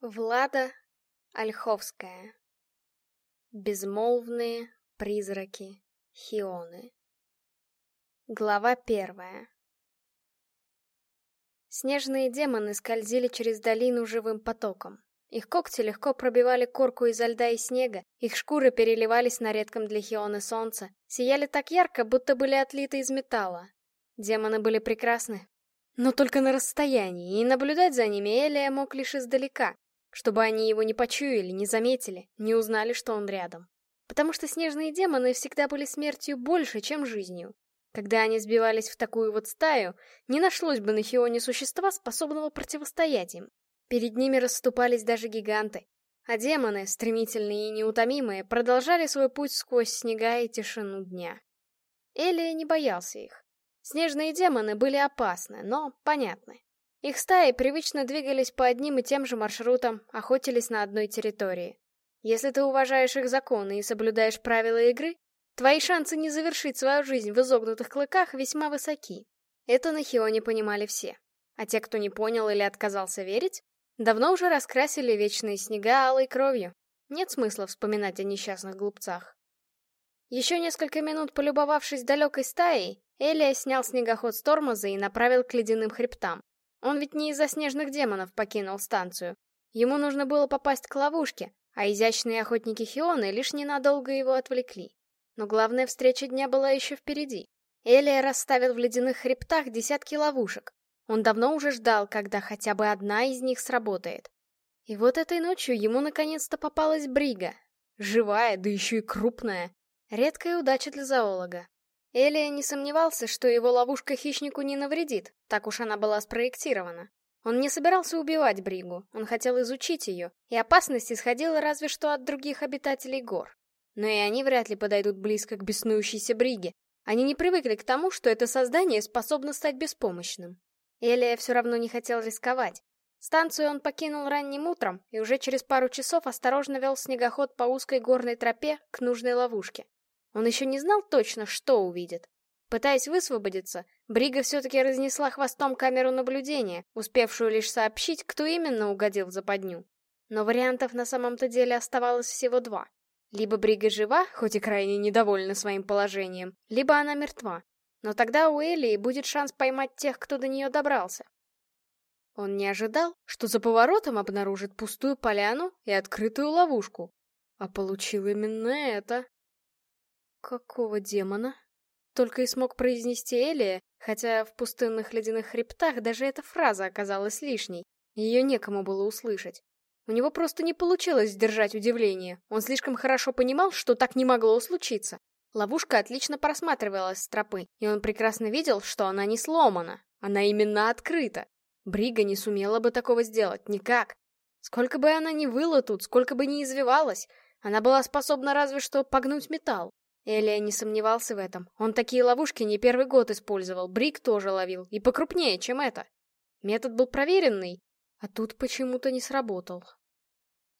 Влада Ольховская. Безмолвные призраки Хионы. Глава первая. Снежные демоны скользили через долину живым потоком. Их когти легко пробивали корку изо льда и снега, их шкуры переливались на редком для Хионы солнце, сияли так ярко, будто были отлиты из металла. Демоны были прекрасны, но только на расстоянии, и наблюдать за ними Элия мог лишь издалека, чтобы они его не почуяли, не заметили, не узнали, что он рядом. Потому что снежные демоны всегда были смертью больше, чем жизнью. Когда они сбивались в такую вот стаю, не нашлось бы на Хионе существа, способного противостоять им. Перед ними расступались даже гиганты. А демоны, стремительные и неутомимые, продолжали свой путь сквозь снега и тишину дня. Элия не боялся их. Снежные демоны были опасны, но понятны. Их стаи привычно двигались по одним и тем же маршрутам, охотились на одной территории. Если ты уважаешь их законы и соблюдаешь правила игры, твои шансы не завершить свою жизнь в изогнутых клыках весьма высоки. Это на Хионе понимали все. А те, кто не понял или отказался верить, давно уже раскрасили вечные снега алой кровью. Нет смысла вспоминать о несчастных глупцах. Еще несколько минут полюбовавшись далекой стаей, Элия снял снегоход с тормоза и направил к ледяным хребтам. Он ведь не из-за снежных демонов покинул станцию. Ему нужно было попасть к ловушке, а изящные охотники Хионы лишь ненадолго его отвлекли. Но главная встреча дня была еще впереди. Элия расставил в ледяных хребтах десятки ловушек. Он давно уже ждал, когда хотя бы одна из них сработает. И вот этой ночью ему наконец-то попалась Брига. Живая, да еще и крупная. Редкая удача для зоолога. Элия не сомневался, что его ловушка хищнику не навредит, так уж она была спроектирована. Он не собирался убивать Бригу, он хотел изучить ее, и опасность исходила разве что от других обитателей гор. Но и они вряд ли подойдут близко к беснующейся Бриге. Они не привыкли к тому, что это создание способно стать беспомощным. Элия все равно не хотел рисковать. Станцию он покинул ранним утром и уже через пару часов осторожно вел снегоход по узкой горной тропе к нужной ловушке. Он еще не знал точно, что увидит. Пытаясь высвободиться, Брига все-таки разнесла хвостом камеру наблюдения, успевшую лишь сообщить, кто именно угодил в западню. Но вариантов на самом-то деле оставалось всего два. Либо Брига жива, хоть и крайне недовольна своим положением, либо она мертва. Но тогда у Элии будет шанс поймать тех, кто до нее добрался. Он не ожидал, что за поворотом обнаружит пустую поляну и открытую ловушку. А получил именно это. Какого демона? Только и смог произнести Элия, хотя в пустынных ледяных хребтах даже эта фраза оказалась лишней. Ее некому было услышать. У него просто не получилось сдержать удивление. Он слишком хорошо понимал, что так не могло случиться. Ловушка отлично просматривалась с тропы, и он прекрасно видел, что она не сломана. Она именно открыта. Брига не сумела бы такого сделать, никак. Сколько бы она ни выла тут, сколько бы ни извивалась, она была способна разве что погнуть металл. Элия не сомневался в этом. Он такие ловушки не первый год использовал, Брик тоже ловил, и покрупнее, чем это. Метод был проверенный, а тут почему-то не сработал.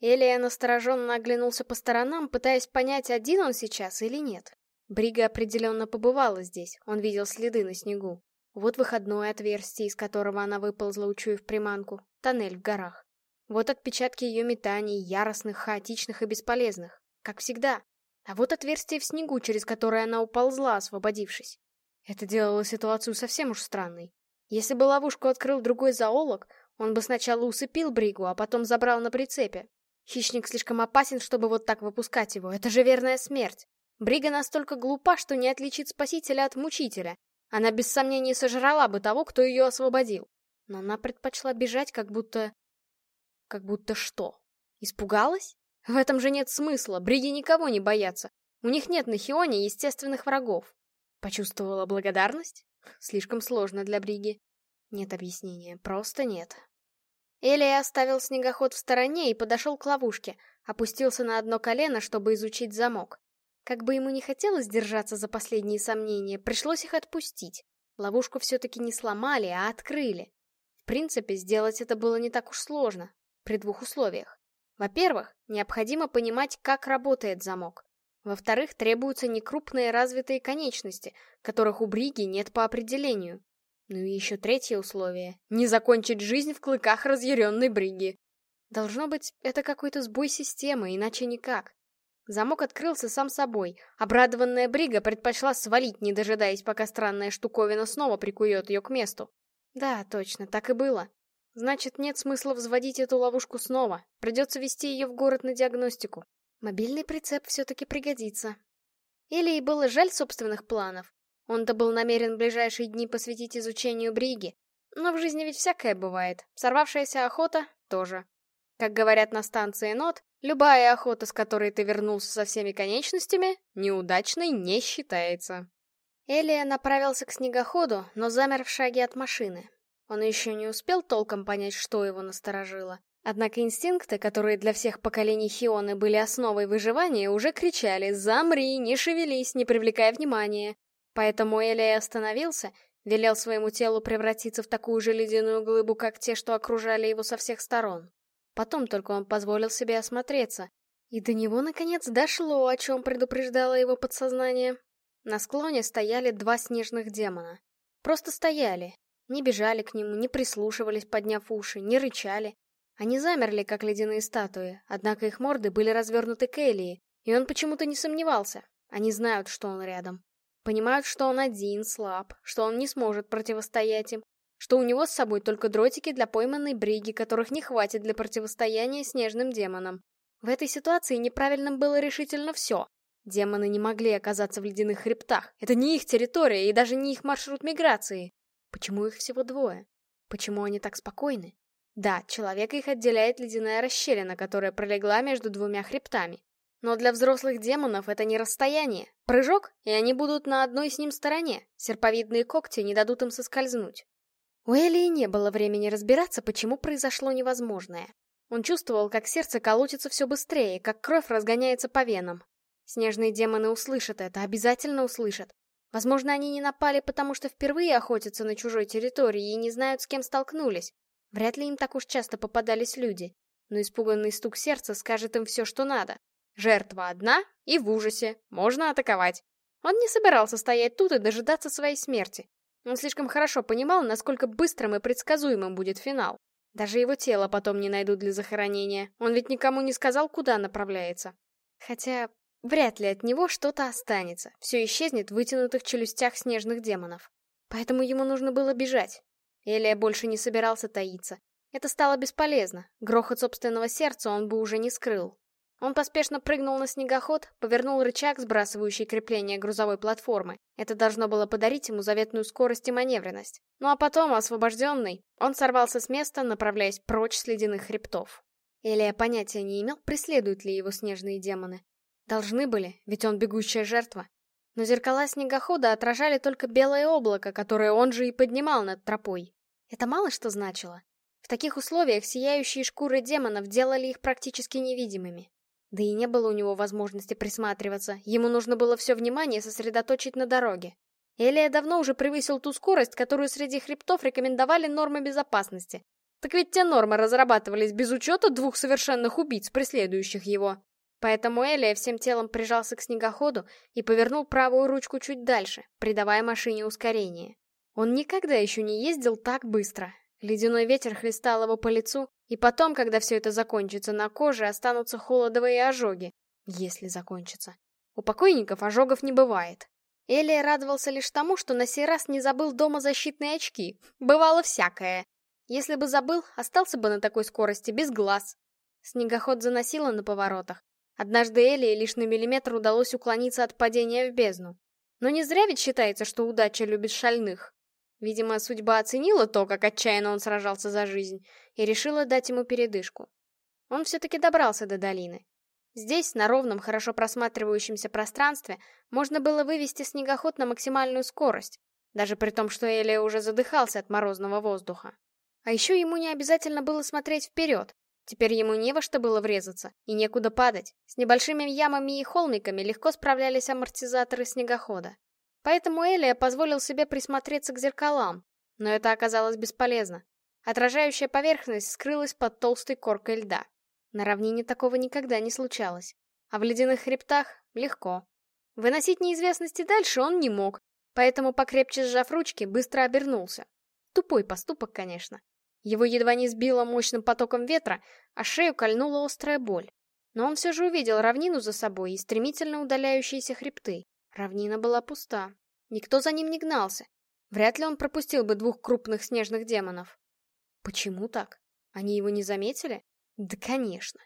Элия настороженно оглянулся по сторонам, пытаясь понять, один он сейчас или нет. Брига определенно побывала здесь, он видел следы на снегу. Вот выходное отверстие, из которого она выползла, учуяв приманку, тоннель в горах. Вот отпечатки ее метаний, яростных, хаотичных и бесполезных. Как всегда, а вот отверстие в снегу, через которое она уползла, освободившись. Это делало ситуацию совсем уж странной. Если бы ловушку открыл другой зоолог, он бы сначала усыпил Бригу, а потом забрал на прицепе. Хищник слишком опасен, чтобы вот так выпускать его. Это же верная смерть. Брига настолько глупа, что не отличит спасителя от мучителя. Она без сомнения сожрала бы того, кто ее освободил. Но она предпочла бежать, как будто... Как будто что? Испугалась? В этом же нет смысла, бриги никого не боятся. У них нет на Хионе естественных врагов. Почувствовала благодарность? Слишком сложно для Бриги. Нет объяснения, просто нет. Элия оставил снегоход в стороне и подошел к ловушке, опустился на одно колено, чтобы изучить замок. Как бы ему не хотелось держаться за последние сомнения, пришлось их отпустить. Ловушку все-таки не сломали, а открыли. В принципе, сделать это было не так уж сложно, при двух условиях. Во-первых, необходимо понимать, как работает замок. Во-вторых, требуются некрупные развитые конечности, которых у Бриги нет по определению. Ну и еще третье условие — не закончить жизнь в клыках разъяренной Бриги. Должно быть, это какой-то сбой системы, иначе никак. Замок открылся сам собой. Обрадованная Брига предпочла свалить, не дожидаясь, пока странная штуковина снова прикует ее к месту. Да, точно, так и было. Значит, нет смысла взводить эту ловушку снова. Придется вести ее в город на диагностику. Мобильный прицеп все-таки пригодится. Или и было жаль собственных планов. Он-то был намерен ближайшие дни посвятить изучению Бриги. Но в жизни ведь всякое бывает. Сорвавшаяся охота — тоже. Как говорят на станции НОТ, любая охота, с которой ты вернулся со всеми конечностями, неудачной не считается. Элия направился к снегоходу, но замер в шаге от машины. Он еще не успел толком понять, что его насторожило. Однако инстинкты, которые для всех поколений Хионы были основой выживания, уже кричали «Замри, не шевелись, не привлекай внимания». Поэтому Элия остановился, велел своему телу превратиться в такую же ледяную глыбу, как те, что окружали его со всех сторон. Потом только он позволил себе осмотреться. И до него, наконец, дошло, о чем предупреждало его подсознание. На склоне стояли два снежных демона. Просто стояли. Не бежали к нему, не прислушивались, подняв уши, не рычали. Они замерли, как ледяные статуи, однако их морды были развернуты к Элии, и он почему-то не сомневался. Они знают, что он рядом. Понимают, что он один, слаб, что он не сможет противостоять им, что у него с собой только дротики для пойманной бриги, которых не хватит для противостояния снежным демонам. В этой ситуации неправильным было решительно все. Демоны не могли оказаться в ледяных хребтах. Это не их территория и даже не их маршрут миграции. Почему их всего двое? Почему они так спокойны? Да, человека их отделяет ледяная расщелина, которая пролегла между двумя хребтами. Но для взрослых демонов это не расстояние. Прыжок, и они будут на одной с ним стороне. Серповидные когти не дадут им соскользнуть. У Элии не было времени разбираться, почему произошло невозможное. Он чувствовал, как сердце колотится все быстрее, как кровь разгоняется по венам. Снежные демоны услышат это, обязательно услышат. Возможно, они не напали, потому что впервые охотятся на чужой территории и не знают, с кем столкнулись. Вряд ли им так уж часто попадались люди. Но испуганный стук сердца скажет им все, что надо. Жертва одна и в ужасе. Можно атаковать. Он не собирался стоять тут и дожидаться своей смерти. Он слишком хорошо понимал, насколько быстрым и предсказуемым будет финал. Даже его тело потом не найдут для захоронения. Он ведь никому не сказал, куда направляется. Хотя, вряд ли от него что-то останется. Все исчезнет в вытянутых челюстях снежных демонов. Поэтому ему нужно было бежать. Элия больше не собирался таиться. Это стало бесполезно. Грохот собственного сердца он бы уже не скрыл. Он поспешно прыгнул на снегоход, повернул рычаг, сбрасывающий крепление грузовой платформы. Это должно было подарить ему заветную скорость и маневренность. Ну а потом, освобожденный, он сорвался с места, направляясь прочь с ледяных хребтов. Элия понятия не имел, преследуют ли его снежные демоны. Должны были, ведь он бегущая жертва. Но зеркала снегохода отражали только белое облако, которое он же и поднимал над тропой. Это мало что значило. В таких условиях сияющие шкуры демонов делали их практически невидимыми. Да и не было у него возможности присматриваться, ему нужно было все внимание сосредоточить на дороге. Элия давно уже превысил ту скорость, которую среди хребтов рекомендовали нормы безопасности. Так ведь те нормы разрабатывались без учета двух совершенных убийц, преследующих его. Поэтому Элия всем телом прижался к снегоходу и повернул правую ручку чуть дальше, придавая машине ускорение. Он никогда еще не ездил так быстро. Ледяной ветер хлестал его по лицу, и потом, когда все это закончится, на коже останутся холодовые ожоги. Если закончится. У покойников ожогов не бывает. Элия радовался лишь тому, что на сей раз не забыл дома защитные очки. Бывало всякое. Если бы забыл, остался бы на такой скорости, без глаз. Снегоход заносило на поворотах. Однажды Элии лишь на миллиметр удалось уклониться от падения в бездну. Но не зря ведь считается, что удача любит шальных. Видимо, судьба оценила то, как отчаянно он сражался за жизнь, и решила дать ему передышку. Он все-таки добрался до долины. Здесь, на ровном, хорошо просматривающемся пространстве, можно было вывести снегоход на максимальную скорость, даже при том, что Элия уже задыхался от морозного воздуха. А еще ему не обязательно было смотреть вперед. Теперь ему не во что было врезаться, и некуда падать. С небольшими ямами и холмиками легко справлялись амортизаторы снегохода. Поэтому Элия позволил себе присмотреться к зеркалам, но это оказалось бесполезно. Отражающая поверхность скрылась под толстой коркой льда. На равнине такого никогда не случалось. А в ледяных хребтах легко. Выносить неизвестности дальше он не мог, поэтому, покрепче сжав ручки, быстро обернулся. Тупой поступок, конечно. Его едва не сбило мощным потоком ветра, а шею кольнула острая боль. Но он все же увидел равнину за собой и стремительно удаляющиеся хребты. Равнина была пуста. Никто за ним не гнался. Вряд ли он пропустил бы двух крупных снежных демонов. Почему так? Они его не заметили? Да, конечно.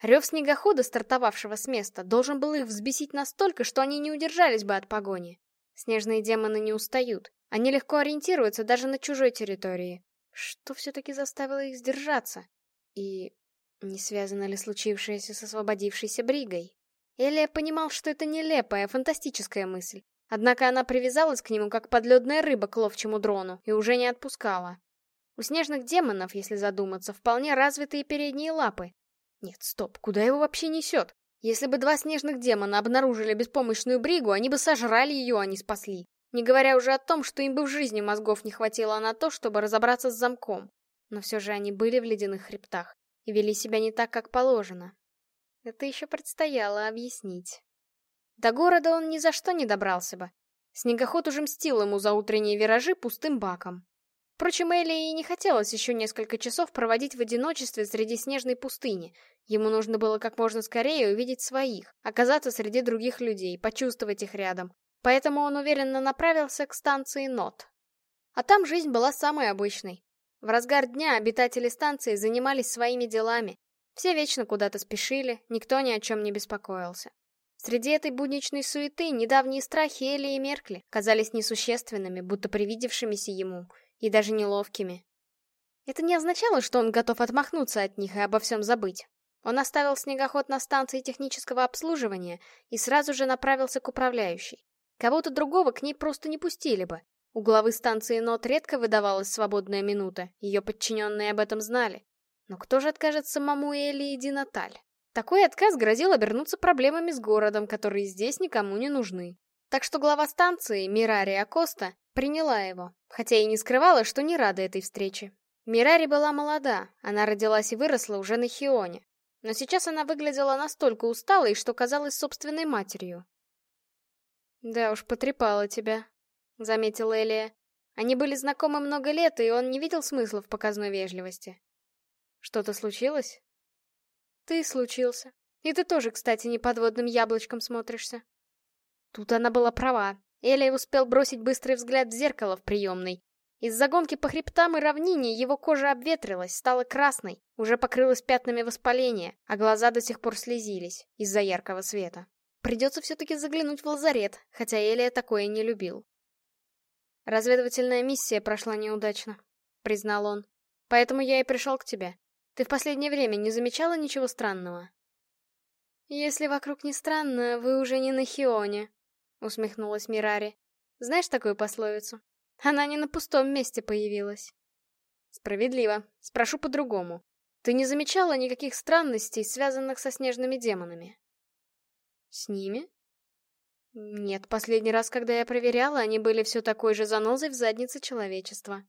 Рев снегохода, стартовавшего с места, должен был их взбесить настолько, что они не удержались бы от погони. Снежные демоны не устают. Они легко ориентируются даже на чужой территории. Что все-таки заставило их сдержаться? И не связано ли случившееся с освободившейся Бригой? Элия понимал, что это нелепая, фантастическая мысль. Однако она привязалась к нему, как подледная рыба к ловчему дрону, и уже не отпускала. У снежных демонов, если задуматься, вполне развитые передние лапы. Нет, стоп, куда его вообще несет? Если бы два снежных демона обнаружили беспомощную Бригу, они бы сожрали ее, а не спасли. Не говоря уже о том, что им бы в жизни мозгов не хватило на то, чтобы разобраться с замком. Но все же они были в ледяных хребтах и вели себя не так, как положено. Это еще предстояло объяснить. До города он ни за что не добрался бы. Снегоход уже мстил ему за утренние виражи пустым баком. Впрочем, Элли и не хотелось еще несколько часов проводить в одиночестве среди снежной пустыни. Ему нужно было как можно скорее увидеть своих, оказаться среди других людей, почувствовать их рядом. Поэтому он уверенно направился к станции Нот. А там жизнь была самой обычной. В разгар дня обитатели станции занимались своими делами. Все вечно куда-то спешили, никто ни о чем не беспокоился. Среди этой будничной суеты недавние страхи Эли и Меркли казались несущественными, будто привидевшимися ему, и даже неловкими. Это не означало, что он готов отмахнуться от них и обо всем забыть. Он оставил снегоход на станции технического обслуживания и сразу же направился к управляющей. Кого-то другого к ней просто не пустили бы. У главы станции НОТ редко выдавалась свободная минута, ее подчиненные об этом знали. Но кто же откажет самому Эли и Динаталь? Такой отказ грозил обернуться проблемами с городом, которые здесь никому не нужны. Так что глава станции, Мирари Акоста, приняла его, хотя и не скрывала, что не рада этой встрече. Мирари была молода, она родилась и выросла уже на Хионе. Но сейчас она выглядела настолько усталой, что казалась собственной матерью. «Да уж, потрепала тебя», — заметила Элия. Они были знакомы много лет, и он не видел смысла в показной вежливости. «Что-то случилось?» Ты случился. И ты тоже, кстати, не подводным яблочком смотришься. Тут она была права. Элия успел бросить быстрый взгляд в зеркало в приемной. Из-за гонки по хребтам и равнине его кожа обветрилась, стала красной, уже покрылась пятнами воспаления, а глаза до сих пор слезились из-за яркого света. Придется все-таки заглянуть в лазарет, хотя Элия такое не любил. «Разведывательная миссия прошла неудачно», — признал он. «Поэтому я и пришел к тебе. Ты в последнее время не замечала ничего странного? Если вокруг не странно, вы уже не на Хионе, усмехнулась Мирари. Знаешь такую пословицу? Она не на пустом месте появилась. Справедливо. Спрошу по-другому. Ты не замечала никаких странностей, связанных со снежными демонами? С ними? Нет, последний раз, когда я проверяла, они были все такой же занозой в заднице человечества.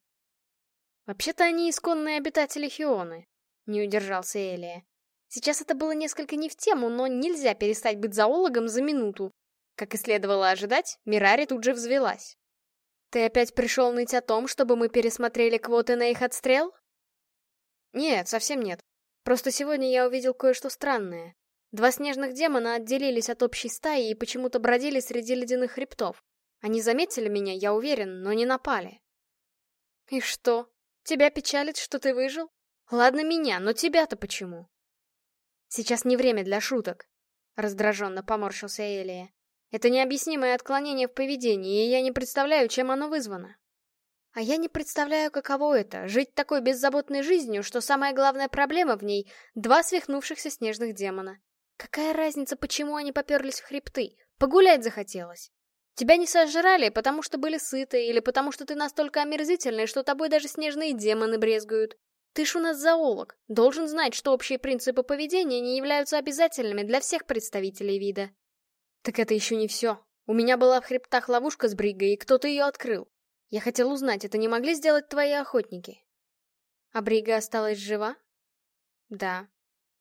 Вообще-то они исконные обитатели Хионы, не удержался Элия. Сейчас это было несколько не в тему, но нельзя перестать быть зоологом за минуту. Как и следовало ожидать, Мирари тут же взвелась. «Ты опять пришел ныть о том, чтобы мы пересмотрели квоты на их отстрел?» «Нет, совсем нет. Просто сегодня я увидел кое-что странное. Два снежных демона отделились от общей стаи и почему-то бродили среди ледяных хребтов. Они заметили меня, я уверен, но не напали». «И что? Тебя печалит, что ты выжил?» Ладно меня, но тебя-то почему? Сейчас не время для шуток. Раздраженно поморщился Элия. Это необъяснимое отклонение в поведении, и я не представляю, чем оно вызвано. А я не представляю, каково это — жить такой беззаботной жизнью, что самая главная проблема в ней — два свихнувшихся снежных демона. Какая разница, почему они поперлись в хребты? Погулять захотелось. Тебя не сожрали, потому что были сыты, или потому что ты настолько омерзительный, что тобой даже снежные демоны брезгуют. Ты ж у нас зоолог, должен знать, что общие принципы поведения не являются обязательными для всех представителей вида. Так это еще не все. У меня была в хребтах ловушка с Бригой, и кто-то ее открыл. Я хотел узнать, это не могли сделать твои охотники? А Брига осталась жива? Да.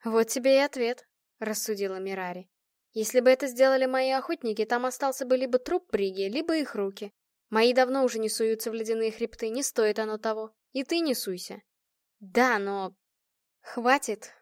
Вот тебе и ответ, рассудила Мирари. Если бы это сделали мои охотники, там остался бы либо труп Бриги, либо их руки. Мои давно уже не суются в ледяные хребты, не стоит оно того. И ты не суйся. Да, но... Хватит,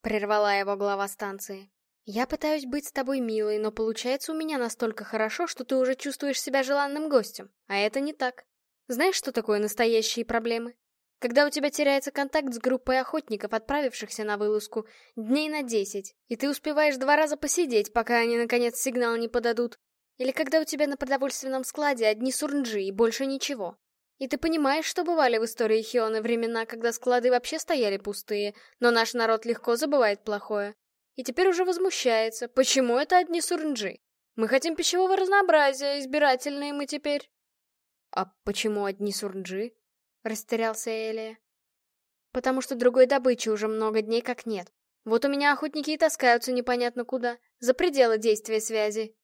прервала его глава станции. Я пытаюсь быть с тобой милой, но получается у меня настолько хорошо, что ты уже чувствуешь себя желанным гостем, а это не так. Знаешь, что такое настоящие проблемы? Когда у тебя теряется контакт с группой охотников, отправившихся на вылазку, дней на десять, и ты успеваешь два раза посидеть, пока они, наконец, сигнал не подадут. Или когда у тебя на продовольственном складе одни сурнджи и больше ничего. И ты понимаешь, что бывали в истории Хионы времена, когда склады вообще стояли пустые, но наш народ легко забывает плохое. И теперь уже возмущается, почему это одни сурнджи? Мы хотим пищевого разнообразия, избирательные мы теперь. А почему одни сурнджи? Растерялся Элия. Потому что другой добычи уже много дней как нет. Вот у меня охотники и таскаются непонятно куда, за пределы действия связи.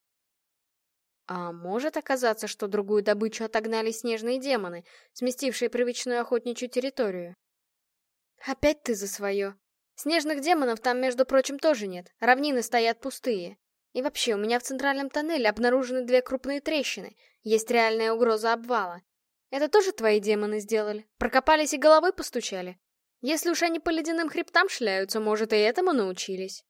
А может оказаться, что другую добычу отогнали снежные демоны, сместившие привычную охотничью территорию? Опять ты за свое. Снежных демонов там, между прочим, тоже нет, равнины стоят пустые. И вообще, у меня в центральном тоннеле обнаружены две крупные трещины, есть реальная угроза обвала. Это тоже твои демоны сделали? Прокопались и головой постучали? Если уж они по ледяным хребтам шляются, может, и этому научились?»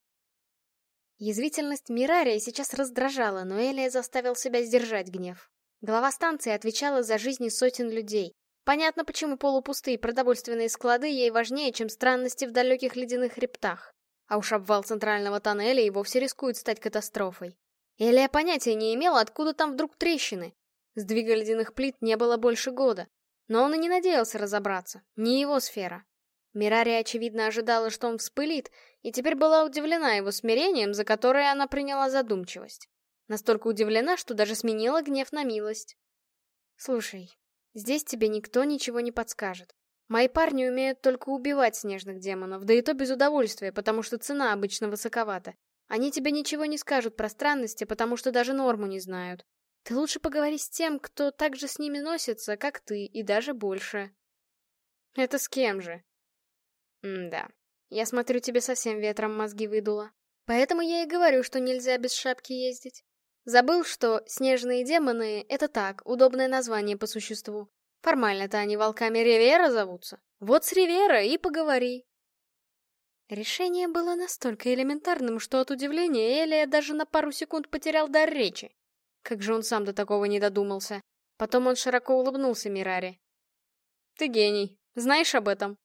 Язвительность Мирария сейчас раздражала, но Элия заставил себя сдержать гнев. Глава станции отвечала за жизни сотен людей. Понятно, почему полупустые продовольственные склады ей важнее, чем странности в далеких ледяных хребтах. А уж обвал центрального тоннеля и вовсе рискует стать катастрофой. Элия понятия не имела, откуда там вдруг трещины, Сдвига ледяных плит не было больше года. Но он и не надеялся разобраться, не его сфера. Мирария, очевидно, ожидала, что он вспылит, и теперь была удивлена его смирением, за которое она приняла задумчивость. Настолько удивлена, что даже сменила гнев на милость. «Слушай, здесь тебе никто ничего не подскажет. Мои парни умеют только убивать снежных демонов, да и то без удовольствия, потому что цена обычно высоковата. Они тебе ничего не скажут про странности, потому что даже норму не знают. Ты лучше поговори с тем, кто так же с ними носится, как ты, и даже больше. Это с кем же? М-да. Я смотрю, тебе совсем ветром мозги выдуло. Поэтому я и говорю, что нельзя без шапки ездить. Забыл, что снежные демоны — это так, удобное название по существу. Формально-то они волками Ривера зовутся. Вот с Ривера и поговори. Решение было настолько элементарным, что от удивления Элия даже на пару секунд потерял дар речи. Как же он сам до такого не додумался. Потом он широко улыбнулся Мираре. «Ты гений. Знаешь об этом?»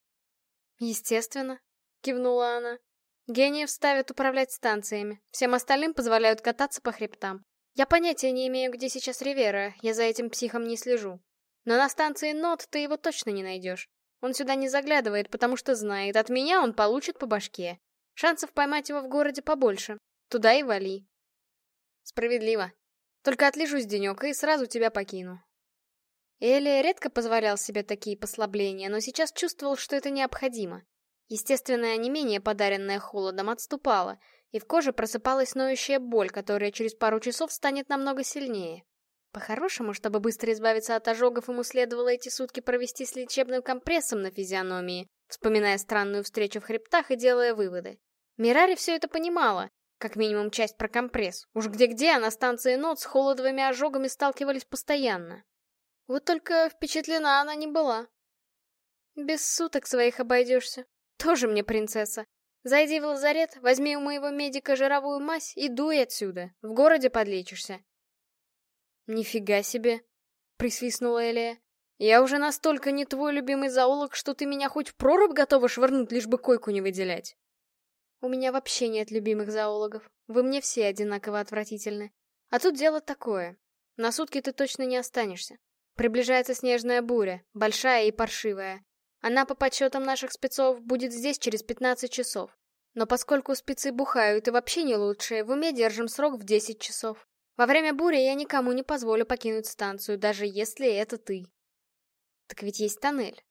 «Естественно», — кивнула она. «Гениев ставят управлять станциями. Всем остальным позволяют кататься по хребтам. Я понятия не имею, где сейчас Ривера, я за этим психом не слежу. Но на станции Нот ты его точно не найдешь. Он сюда не заглядывает, потому что знает, от меня он получит по башке. Шансов поймать его в городе побольше. Туда и вали. Справедливо, только отлежусь денек и сразу тебя покину. Элия редко позволял себе такие послабления, но сейчас чувствовал, что это необходимо. Естественное онемение, подаренное холодом, отступало, и в коже просыпалась ноющая боль, которая через пару часов станет намного сильнее. По-хорошему, чтобы быстро избавиться от ожогов, ему следовало эти сутки провести с лечебным компрессом на физиономии, вспоминая странную встречу в хребтах и делая выводы. Мирари все это понимала, как минимум часть про компресс. Уж где-где, а на станции НОТ с холодовыми ожогами сталкивались постоянно. Вот только впечатлена она не была. Без суток своих обойдешься. Тоже мне принцесса. Зайди в лазарет, возьми у моего медика жировую мазь и дуй отсюда. В городе подлечишься. Нифига себе, присвистнула Элия. Я уже настолько не твой любимый зоолог, что ты меня хоть в прорубь готова швырнуть, лишь бы койку не выделять. У меня вообще нет любимых зоологов. Вы мне все одинаково отвратительны. А тут дело такое. На сутки ты точно не останешься. Приближается снежная буря, большая и паршивая. Она, по подсчетам наших спецов, будет здесь через 15 часов. Но поскольку спецы бухают и вообще не лучшие, в уме держим срок в 10 часов. Во время бури я никому не позволю покинуть станцию, даже если это ты. Так ведь есть тоннель.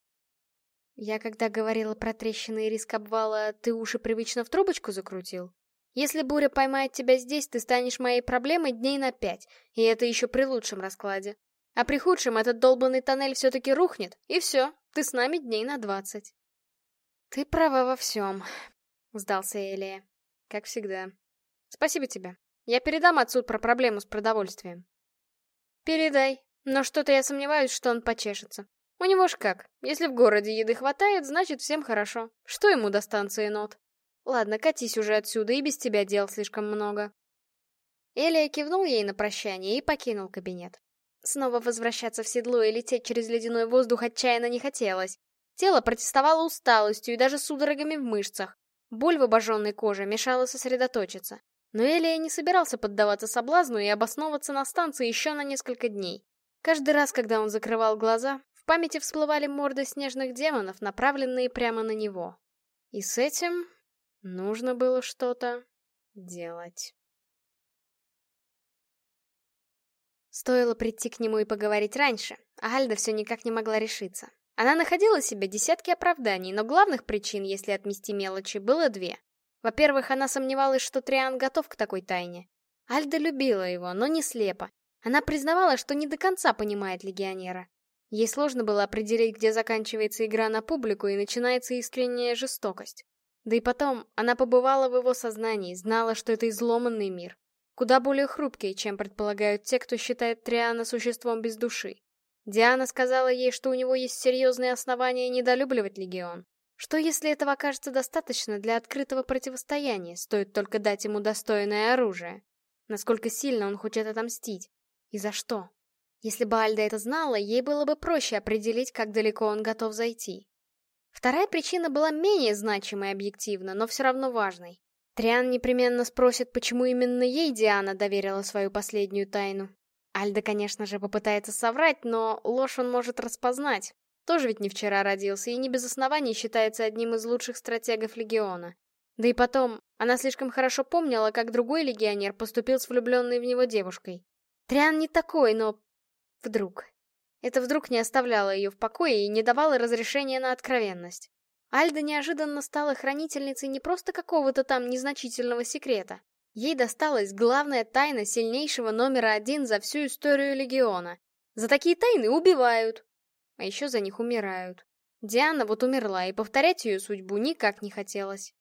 Я когда говорила про трещины и риск обвала, ты уши привычно в трубочку закрутил? Если буря поймает тебя здесь, ты станешь моей проблемой дней на пять, и это еще при лучшем раскладе. А при худшем этот долбанный тоннель все-таки рухнет, и все, ты с нами дней на двадцать. Ты права во всем, сдался Элия. Как всегда. Спасибо тебе. Я передам отцу про проблему с продовольствием. Передай, но что-то я сомневаюсь, что он почешется. У него ж как, если в городе еды хватает, значит всем хорошо. Что ему до станции нот? Ладно, катись уже отсюда, и без тебя дел слишком много. Элия кивнул ей на прощание и покинул кабинет. Снова возвращаться в седло и лететь через ледяной воздух отчаянно не хотелось. Тело протестовало усталостью и даже судорогами в мышцах. Боль в обожженной коже мешала сосредоточиться. Но Элия не собирался поддаваться соблазну и обосновываться на станции еще на несколько дней. Каждый раз, когда он закрывал глаза, в памяти всплывали морды снежных демонов, направленные прямо на него. И с этим нужно было что-то делать. Стоило прийти к нему и поговорить раньше, а Альда все никак не могла решиться. Она находила себе десятки оправданий, но главных причин, если отмести мелочи, было две. Во-первых, она сомневалась, что Триан готов к такой тайне. Альда любила его, но не слепо. Она признавала, что не до конца понимает легионера. Ей сложно было определить, где заканчивается игра на публику и начинается искренняя жестокость. Да и потом, она побывала в его сознании, знала, что это изломанный мир. Куда более хрупкий, чем предполагают те, кто считает Триана существом без души. Диана сказала ей, что у него есть серьезные основания недолюбливать Легион. Что если этого окажется достаточно для открытого противостояния, стоит только дать ему достойное оружие? Насколько сильно он хочет отомстить? И за что? Если бы Альда это знала, ей было бы проще определить, как далеко он готов зайти. Вторая причина была менее значимой объективно, но все равно важной. Триан непременно спросит, почему именно ей Диана доверила свою последнюю тайну. Альда, конечно же, попытается соврать, но ложь он может распознать. Тоже ведь не вчера родился и не без оснований считается одним из лучших стратегов Легиона. Да и потом, она слишком хорошо помнила, как другой легионер поступил с влюбленной в него девушкой. Триан не такой, но Вдруг. Это вдруг не оставляло ее в покое и не давало разрешения на откровенность. Альда неожиданно стала хранительницей не просто какого-то там незначительного секрета. Ей досталась главная тайна сильнейшего номера один за всю историю Легиона. За такие тайны убивают. А еще за них умирают. Диана вот умерла, и повторять ее судьбу никак не хотелось.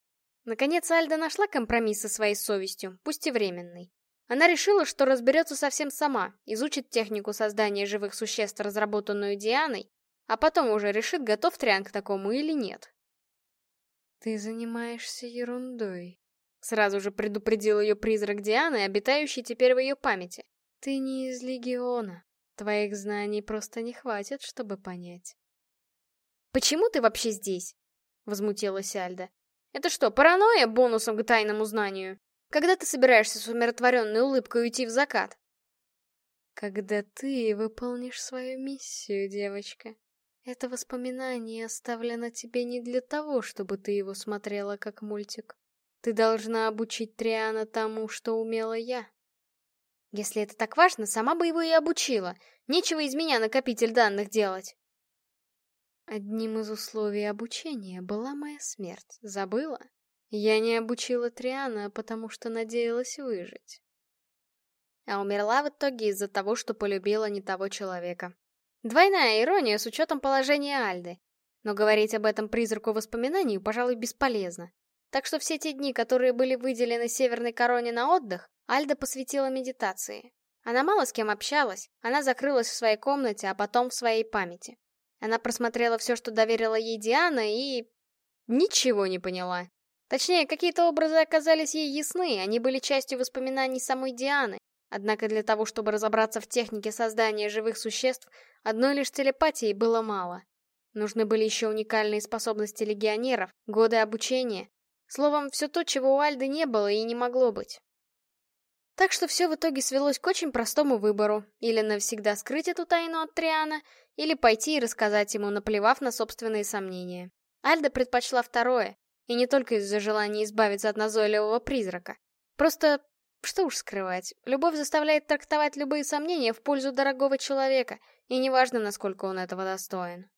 Наконец Альда нашла компромисс со своей совестью, пусть и временный. Она решила, что разберется совсем сама, изучит технику создания живых существ, разработанную Дианой, а потом уже решит, готов Триан к такому или нет. «Ты занимаешься ерундой», — сразу же предупредил ее призрак Дианы, обитающий теперь в ее памяти. «Ты не из Легиона. Твоих знаний просто не хватит, чтобы понять». «Почему ты вообще здесь?» — возмутилась Альда. «Это что, паранойя бонусом к тайному знанию?» Когда ты собираешься с умиротворенной улыбкой уйти в закат? Когда ты выполнишь свою миссию, девочка. Это воспоминание оставлено тебе не для того, чтобы ты его смотрела как мультик. Ты должна обучить Триана тому, что умела я. Если это так важно, сама бы его и обучила. Нечего из меня накопитель данных делать. Одним из условий обучения была моя смерть. Забыла? Я не обучила Триана, потому что надеялась выжить. А умерла в итоге из-за того, что полюбила не того человека. Двойная ирония с учетом положения Альды. Но говорить об этом призраку воспоминаний, пожалуй, бесполезно. Так что все те дни, которые были выделены Северной Короне на отдых, Альда посвятила медитации. Она мало с кем общалась, она закрылась в своей комнате, а потом в своей памяти. Она просмотрела все, что доверила ей Диана, и... ничего не поняла. Точнее, какие-то образы оказались ей ясны, они были частью воспоминаний самой Дианы. Однако для того, чтобы разобраться в технике создания живых существ, одной лишь телепатии было мало. Нужны были еще уникальные способности легионеров, годы обучения. Словом, все то, чего у Альды не было и не могло быть. Так что все в итоге свелось к очень простому выбору. Или навсегда скрыть эту тайну от Триана, или пойти и рассказать ему, наплевав на собственные сомнения. Альда предпочла второе, и не только из-за желания избавиться от назойливого призрака. Просто, что уж скрывать, любовь заставляет трактовать любые сомнения в пользу дорогого человека, и неважно, насколько он этого достоин.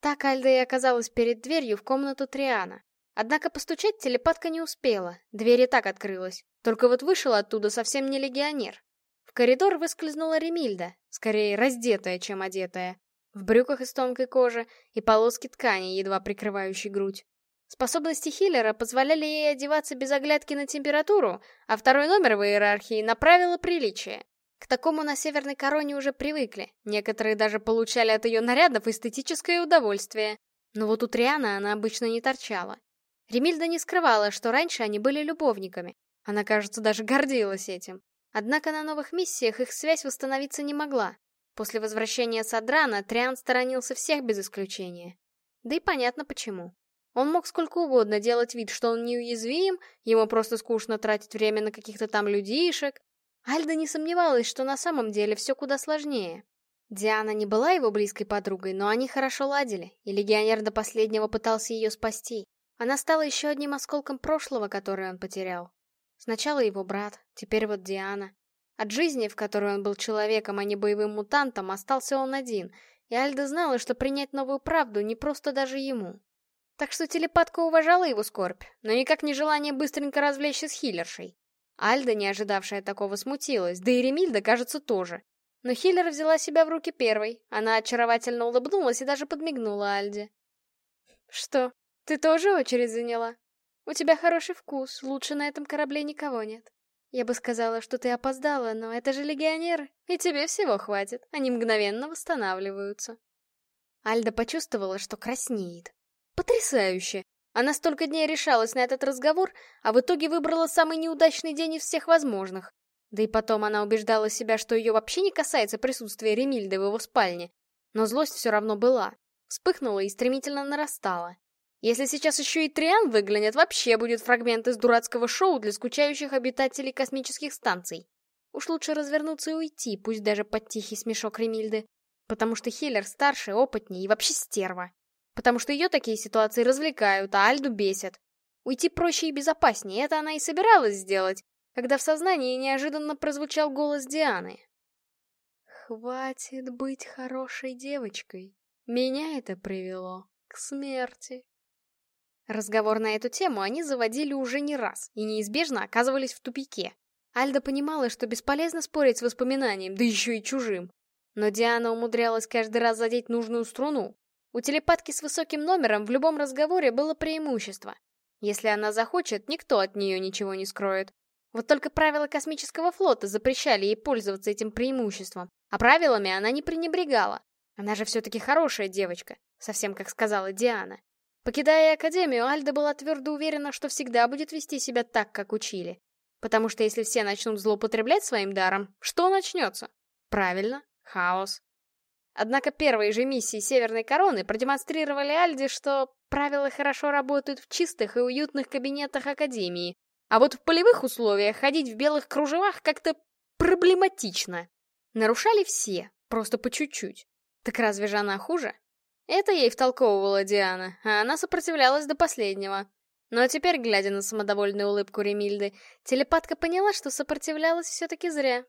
Так Альда и оказалась перед дверью в комнату Триана. Однако постучать телепатка не успела, дверь и так открылась. Только вот вышел оттуда совсем не легионер. В коридор выскользнула Ремильда, скорее раздетая, чем одетая. В брюках из тонкой кожи и полоски ткани, едва прикрывающей грудь. Способности хиллера позволяли ей одеваться без оглядки на температуру, а второй номер в иерархии — на правила приличия. К такому на Северной Короне уже привыкли, некоторые даже получали от ее нарядов эстетическое удовольствие. Но вот у Триана она обычно не торчала. Ремильда не скрывала, что раньше они были любовниками. Она, кажется, даже гордилась этим. Однако на новых миссиях их связь восстановиться не могла. После возвращения Садрана Триан сторонился всех без исключения. Да и понятно почему. Он мог сколько угодно делать вид, что он неуязвим, ему просто скучно тратить время на каких-то там людишек. Альда не сомневалась, что на самом деле все куда сложнее. Диана не была его близкой подругой, но они хорошо ладили, и легионер до последнего пытался ее спасти. Она стала еще одним осколком прошлого, который он потерял. Сначала его брат, теперь вот Диана. От жизни, в которой он был человеком, а не боевым мутантом, остался он один, и Альда знала, что принять новую правду не просто даже ему. Так что телепатка уважала его скорбь, но никак не желание быстренько развлечься с хиллершей. Альда, не ожидавшая такого, смутилась, да и Ремильда, кажется, тоже. Но Хиллер взяла себя в руки первой. Она очаровательно улыбнулась и даже подмигнула Альде. «Что, ты тоже очередь заняла? У тебя хороший вкус, лучше на этом корабле никого нет. Я бы сказала, что ты опоздала, но это же легионеры, и тебе всего хватит, они мгновенно восстанавливаются». Альда почувствовала, что краснеет. Потрясающе! Она столько дней решалась на этот разговор, а в итоге выбрала самый неудачный день из всех возможных. Да и потом она убеждала себя, что ее вообще не касается присутствия Ремильды в его спальне. Но злость все равно была. Вспыхнула и стремительно нарастала. Если сейчас еще и Триан выглянет, вообще будет фрагмент из дурацкого шоу для скучающих обитателей космических станций. Уж лучше развернуться и уйти, пусть даже под тихий смешок Ремильды. Потому что Хиллер старше, опытнее и вообще стерва. Потому что ее такие ситуации развлекают, а Альду бесят. Уйти проще и безопаснее, это она и собиралась сделать, когда в сознании неожиданно прозвучал голос Дианы. «Хватит быть хорошей девочкой. Меня это привело к смерти». Разговор на эту тему они заводили уже не раз и неизбежно оказывались в тупике. Альда понимала, что бесполезно спорить с воспоминанием, да еще и чужим. Но Диана умудрялась каждый раз задеть нужную струну, у телепатки с высоким номером в любом разговоре было преимущество. Если она захочет, никто от нее ничего не скроет. Вот только правила космического флота запрещали ей пользоваться этим преимуществом, а правилами она не пренебрегала. Она же все-таки хорошая девочка, совсем как сказала Диана. Покидая Академию, Альда была твердо уверена, что всегда будет вести себя так, как учили. Потому что если все начнут злоупотреблять своим даром, что начнется? Правильно, хаос. Однако первые же миссии Северной Короны продемонстрировали Альде, что правила хорошо работают в чистых и уютных кабинетах Академии, а вот в полевых условиях ходить в белых кружевах как-то проблематично. Нарушали все, просто по чуть-чуть. Так разве же она хуже? Это ей втолковывала Диана, а она сопротивлялась до последнего. Но теперь, глядя на самодовольную улыбку Ремильды, телепатка поняла, что сопротивлялась все-таки зря.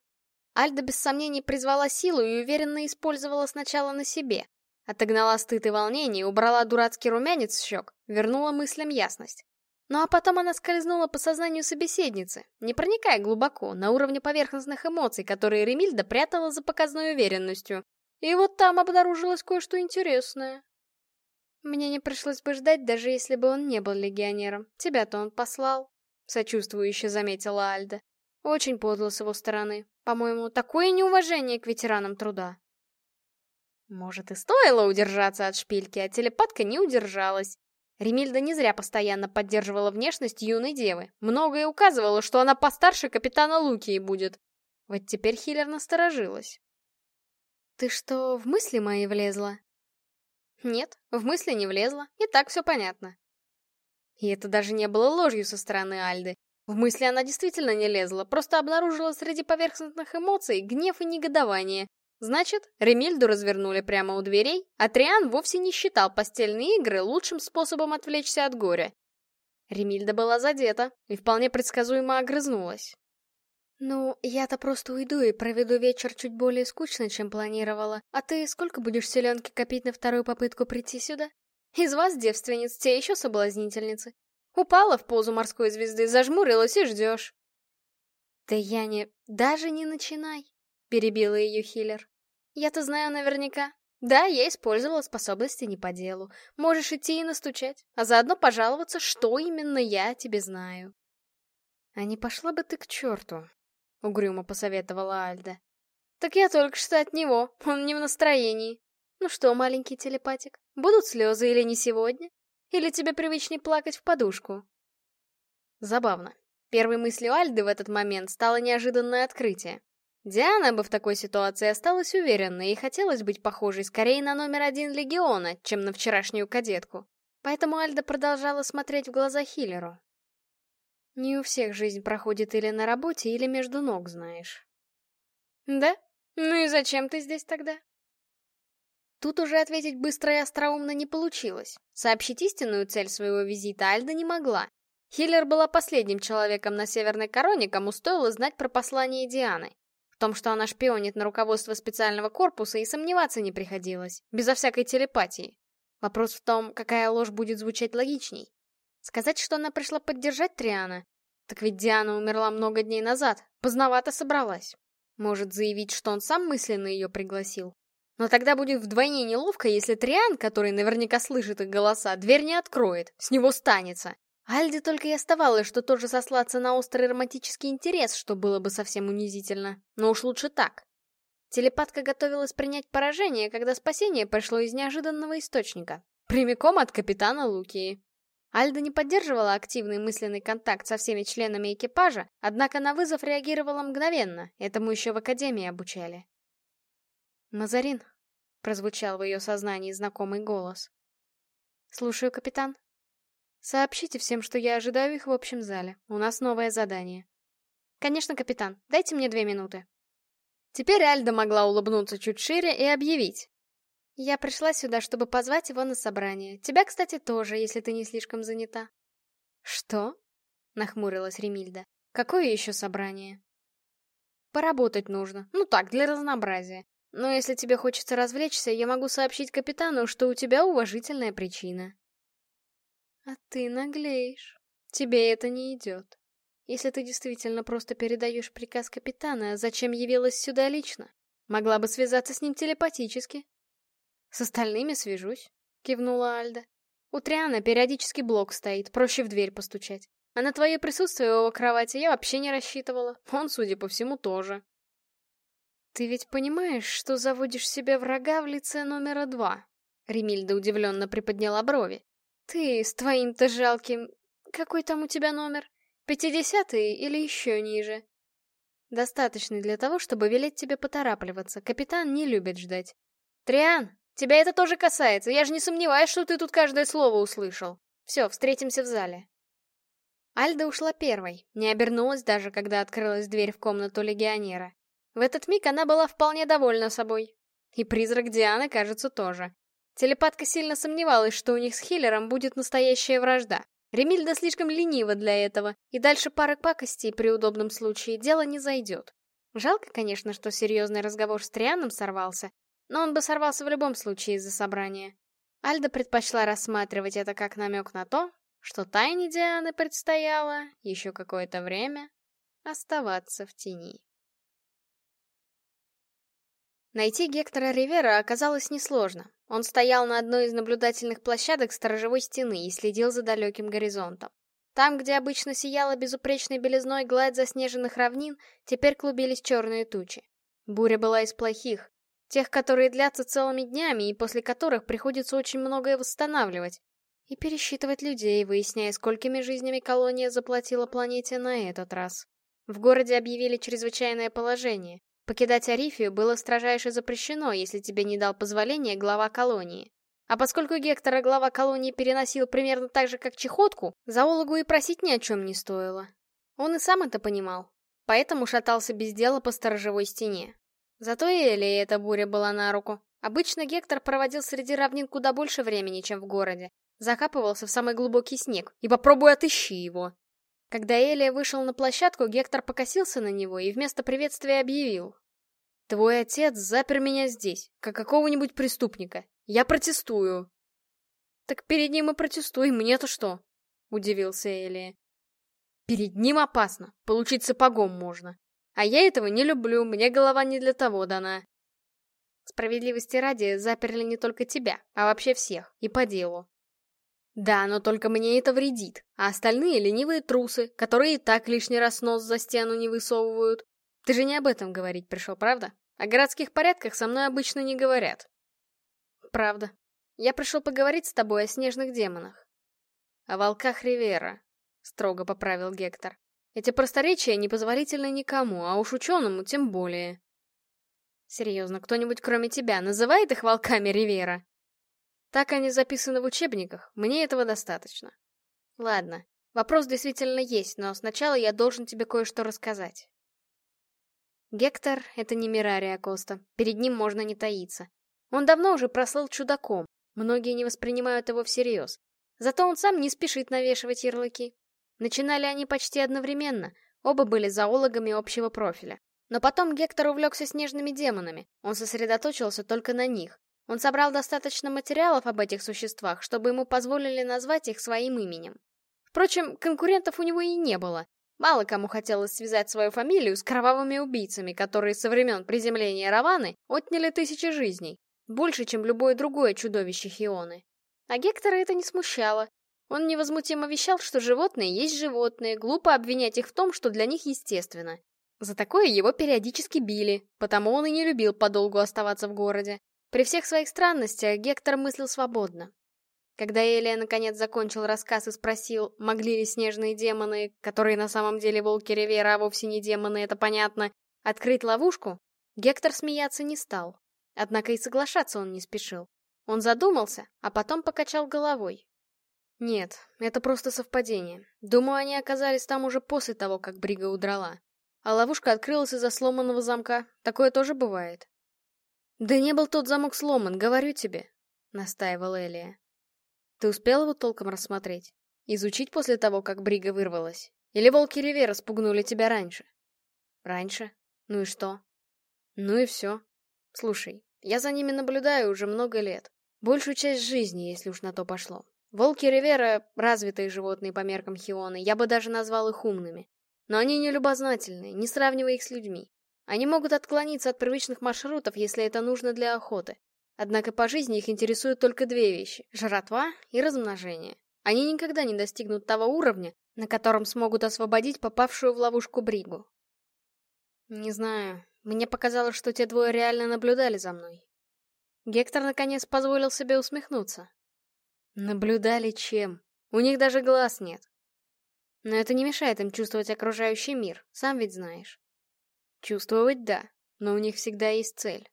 Альда без сомнений призвала силу и уверенно использовала сначала на себе. Отогнала стыд и волнение, убрала дурацкий румянец с щек, вернула мыслям ясность. Ну а потом она скользнула по сознанию собеседницы, не проникая глубоко, на уровне поверхностных эмоций, которые Ремильда прятала за показной уверенностью. И вот там обнаружилось кое-что интересное. Мне не пришлось бы ждать, даже если бы он не был легионером. Тебя-то он послал, — сочувствующе заметила Альда. Очень подло с его стороны. По-моему, такое неуважение к ветеранам труда. Может, и стоило удержаться от шпильки, а телепатка не удержалась. Ремильда не зря постоянно поддерживала внешность юной девы. Многое указывало, что она постарше капитана Лукии будет. Вот теперь Хиллер насторожилась. «Ты что, в мысли мои влезла?» «Нет, в мысли не влезла, и так все понятно». И это даже не было ложью со стороны Альды. В мысли она действительно не лезла, просто обнаружила среди поверхностных эмоций гнев и негодование. Значит, Ремильду развернули прямо у дверей, а Триан вовсе не считал постельные игры лучшим способом отвлечься от горя. Ремильда была задета и вполне предсказуемо огрызнулась. «Ну, я-то просто уйду и проведу вечер чуть более скучно, чем планировала. А ты сколько будешь селенки копить на вторую попытку прийти сюда? Из вас, девственниц, те еще соблазнительницы. Упала в позу морской звезды, зажмурилась и ждешь. Да я не... даже не начинай, перебила ее Хиллер. Я-то знаю наверняка. Да, я использовала способности не по делу. Можешь идти и настучать, а заодно пожаловаться, что именно я тебе знаю. А не пошла бы ты к черту, угрюмо посоветовала Альда. Так я только что от него, он не в настроении. Ну что, маленький телепатик, будут слезы или не сегодня? Или тебе привычнее плакать в подушку? Забавно. Первой мыслью Альды в этот момент стало неожиданное открытие. Диана бы в такой ситуации осталась уверенной и хотелось быть похожей скорее на номер один Легиона, чем на вчерашнюю кадетку. Поэтому Альда продолжала смотреть в глаза Хиллеру. Не у всех жизнь проходит или на работе, или между ног, знаешь. Да? Ну и зачем ты здесь тогда? Тут уже ответить быстро и остроумно не получилось. Сообщить истинную цель своего визита Альда не могла. Хиллер была последним человеком на Северной Короне, кому стоило знать про послание Дианы. В том, что она шпионит на руководство специального корпуса, и сомневаться не приходилось, безо всякой телепатии. Вопрос в том, какая ложь будет звучать логичней. Сказать, что она пришла поддержать Триана? Так ведь Диана умерла много дней назад, поздновато собралась. Может заявить, что он сам мысленно ее пригласил? Но тогда будет вдвойне неловко, если Триан, который наверняка слышит их голоса, дверь не откроет, с него станется. Альде только и оставалось, что тоже сослаться на острый романтический интерес, что было бы совсем унизительно. Но уж лучше так. Телепатка готовилась принять поражение, когда спасение пришло из неожиданного источника. Прямиком от капитана Лукии. Альда не поддерживала активный мысленный контакт со всеми членами экипажа, однако на вызов реагировала мгновенно, этому еще в академии обучали. «Мазарин», — прозвучал в ее сознании знакомый голос. «Слушаю, капитан. Сообщите всем, что я ожидаю их в общем зале. У нас новое задание». «Конечно, капитан. Дайте мне две минуты». Теперь Альда могла улыбнуться чуть шире и объявить. Я пришла сюда, чтобы позвать его на собрание. Тебя, кстати, тоже, если ты не слишком занята. Что? Нахмурилась Ремильда. Какое еще собрание? Поработать нужно. Ну так, для разнообразия. Но если тебе хочется развлечься, я могу сообщить капитану, что у тебя уважительная причина. А ты наглеешь. Тебе это не идет. Если ты действительно просто передаешь приказ капитана, зачем явилась сюда лично? Могла бы связаться с ним телепатически. «С остальными свяжусь», — кивнула Альда. «У Триана периодически блок стоит, проще в дверь постучать. А на твое присутствие у его кровати я вообще не рассчитывала. Он, судя по всему, тоже». «Ты ведь понимаешь, что заводишь себе врага в лице номера два?» Ремильда удивленно приподняла брови. «Ты с твоим-то жалким... Какой там у тебя номер? Пятидесятый или еще ниже?» «Достаточный для того, чтобы велеть тебе поторапливаться. Капитан не любит ждать. Триан, Тебя это тоже касается, я же не сомневаюсь, что ты тут каждое слово услышал. Все, встретимся в зале. Альда ушла первой, не обернулась даже, когда открылась дверь в комнату легионера. В этот миг она была вполне довольна собой. И призрак Дианы, кажется, тоже. Телепатка сильно сомневалась, что у них с Хиллером будет настоящая вражда. Ремильда слишком ленива для этого, и дальше пары пакостей при удобном случае дело не зайдет. Жалко, конечно, что серьезный разговор с Трианом сорвался, но он бы сорвался в любом случае из-за собрания. Альда предпочла рассматривать это как намек на то, что тайне Дианы предстояло еще какое-то время оставаться в тени. Найти Гектора Ривера оказалось несложно. Он стоял на одной из наблюдательных площадок сторожевой стены и следил за далеким горизонтом. Там, где обычно сияла безупречной белизной гладь заснеженных равнин, теперь клубились черные тучи. Буря была из плохих, Тех, которые длятся целыми днями и после которых приходится очень многое восстанавливать. И пересчитывать людей, выясняя, сколькими жизнями колония заплатила планете на этот раз. В городе объявили чрезвычайное положение. Покидать Арифию было строжайше запрещено, если тебе не дал позволения глава колонии. А поскольку Гектора глава колонии переносил примерно так же, как чехотку, зоологу и просить ни о чем не стоило. Он и сам это понимал. Поэтому шатался без дела по сторожевой стене. Зато и Элли эта буря была на руку. Обычно Гектор проводил среди равнин куда больше времени, чем в городе. Закапывался в самый глубокий снег. И попробуй отыщи его. Когда Элия вышел на площадку, Гектор покосился на него и вместо приветствия объявил. «Твой отец запер меня здесь, как какого-нибудь преступника. Я протестую». «Так перед ним и протестуй, мне-то что?» — удивился Элия. «Перед ним опасно, получить сапогом можно. А я этого не люблю, мне голова не для того дана. Справедливости ради, заперли не только тебя, а вообще всех, и по делу. Да, но только мне это вредит, а остальные ленивые трусы, которые и так лишний раз нос за стену не высовывают. Ты же не об этом говорить пришел, правда? О городских порядках со мной обычно не говорят. Правда. Я пришел поговорить с тобой о снежных демонах. О волках Ривера, строго поправил Гектор. Эти просторечия непозволительны никому, а уж ученому тем более. Серьезно, кто-нибудь кроме тебя называет их волками Ривера? Так они записаны в учебниках, мне этого достаточно. Ладно, вопрос действительно есть, но сначала я должен тебе кое-что рассказать. Гектор — это не Мирария Коста, перед ним можно не таиться. Он давно уже прослыл чудаком, многие не воспринимают его всерьез. Зато он сам не спешит навешивать ярлыки. Начинали они почти одновременно, оба были зоологами общего профиля. Но потом Гектор увлекся снежными демонами, он сосредоточился только на них. Он собрал достаточно материалов об этих существах, чтобы ему позволили назвать их своим именем. Впрочем, конкурентов у него и не было. Мало кому хотелось связать свою фамилию с кровавыми убийцами, которые со времен приземления Раваны отняли тысячи жизней. Больше, чем любое другое чудовище Хионы. А Гектора это не смущало. Он невозмутимо вещал, что животные есть животные, глупо обвинять их в том, что для них естественно. За такое его периодически били, потому он и не любил подолгу оставаться в городе. При всех своих странностях Гектор мыслил свободно. Когда Элия наконец закончил рассказ и спросил, могли ли снежные демоны, которые на самом деле волки Ривера, а вовсе не демоны, это понятно, открыть ловушку, Гектор смеяться не стал. Однако и соглашаться он не спешил. Он задумался, а потом покачал головой. Нет, это просто совпадение. Думаю, они оказались там уже после того, как Брига удрала. А ловушка открылась из-за сломанного замка. Такое тоже бывает. «Да не был тот замок сломан, говорю тебе», — настаивал Элия. «Ты успел его толком рассмотреть? Изучить после того, как Брига вырвалась? Или волки Ривера спугнули тебя раньше?» «Раньше? Ну и что?» «Ну и все. Слушай, я за ними наблюдаю уже много лет. Большую часть жизни, если уж на то пошло. Волки Ривера — развитые животные по меркам Хионы, я бы даже назвал их умными. Но они не любознательные, не сравнивая их с людьми. Они могут отклониться от привычных маршрутов, если это нужно для охоты. Однако по жизни их интересуют только две вещи — жратва и размножение. Они никогда не достигнут того уровня, на котором смогут освободить попавшую в ловушку Бригу. Не знаю, мне показалось, что те двое реально наблюдали за мной. Гектор наконец позволил себе усмехнуться. Наблюдали чем? У них даже глаз нет. Но это не мешает им чувствовать окружающий мир, сам ведь знаешь. Чувствовать — да, но у них всегда есть цель.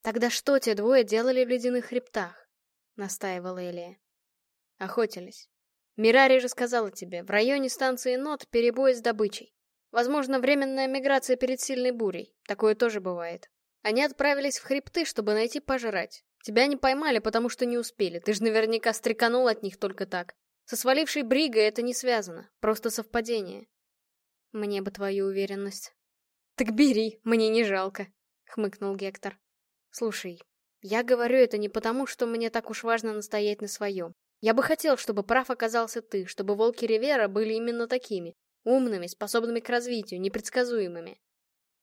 «Тогда что те двое делали в ледяных хребтах?» — настаивала Элия. Охотились. Мирари же сказала тебе, в районе станции Нот перебои с добычей. Возможно, временная миграция перед сильной бурей. Такое тоже бывает. Они отправились в хребты, чтобы найти пожрать. Тебя не поймали, потому что не успели. Ты же наверняка стреканул от них только так. Со свалившей Бригой это не связано, просто совпадение. Мне бы твою уверенность. Так бери, мне не жалко, хмыкнул Гектор. Слушай, я говорю это не потому, что мне так уж важно настоять на своем. Я бы хотел, чтобы прав оказался ты, чтобы волки Ривера были именно такими. Умными, способными к развитию, непредсказуемыми.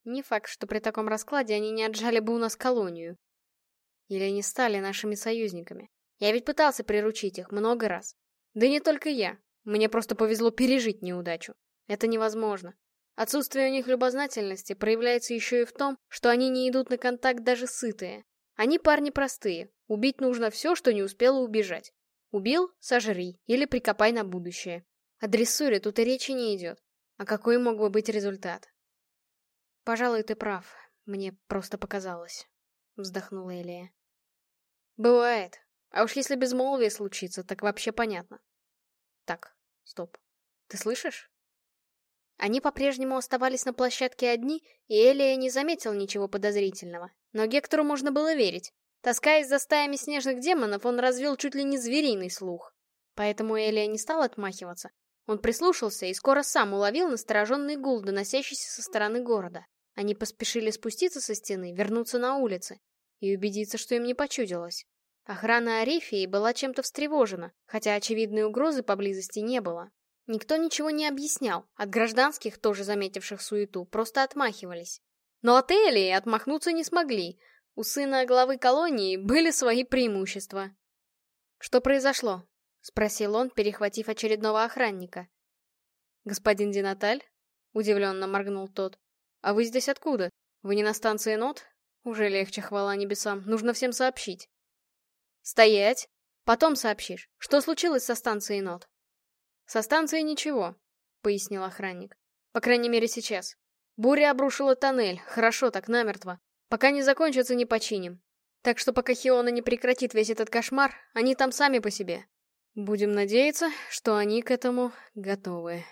Не факт, что при таком раскладе они не отжали бы у нас колонию. Или они стали нашими союзниками. Я ведь пытался приручить их много раз. Да не только я. Мне просто повезло пережить неудачу. Это невозможно. Отсутствие у них любознательности проявляется еще и в том, что они не идут на контакт даже сытые. Они парни простые. Убить нужно все, что не успело убежать. Убил — сожри или прикопай на будущее. О дрессуре тут и речи не идет. А какой мог бы быть результат? Пожалуй, ты прав. Мне просто показалось. Вздохнула Элия. Бывает. А уж если безмолвие случится, так вообще понятно. Так, стоп. Ты слышишь? Они по-прежнему оставались на площадке одни, и Элия не заметил ничего подозрительного. Но Гектору можно было верить. Таскаясь за стаями снежных демонов, он развил чуть ли не звериный слух. Поэтому Элия не стал отмахиваться. Он прислушался и скоро сам уловил настороженный гул, доносящийся со стороны города. Они поспешили спуститься со стены, вернуться на улицы и убедиться, что им не почудилось. Охрана Арифии была чем-то встревожена, хотя очевидной угрозы поблизости не было. Никто ничего не объяснял, от гражданских, тоже заметивших суету, просто отмахивались. Но от Элии отмахнуться не смогли. У сына главы колонии были свои преимущества. «Что произошло?» — спросил он, перехватив очередного охранника. «Господин Динаталь?» — удивленно моргнул тот. «А вы здесь откуда? Вы не на станции нот? Уже легче, хвала небесам. Нужно всем сообщить. Стоять! Потом сообщишь. Что случилось со станцией нот? Со станцией ничего, пояснил охранник. По крайней мере сейчас. Буря обрушила тоннель, хорошо так, намертво. Пока не закончится, не починим. Так что пока Хиона не прекратит весь этот кошмар, они там сами по себе. Будем надеяться, что они к этому готовы.